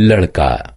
लड़का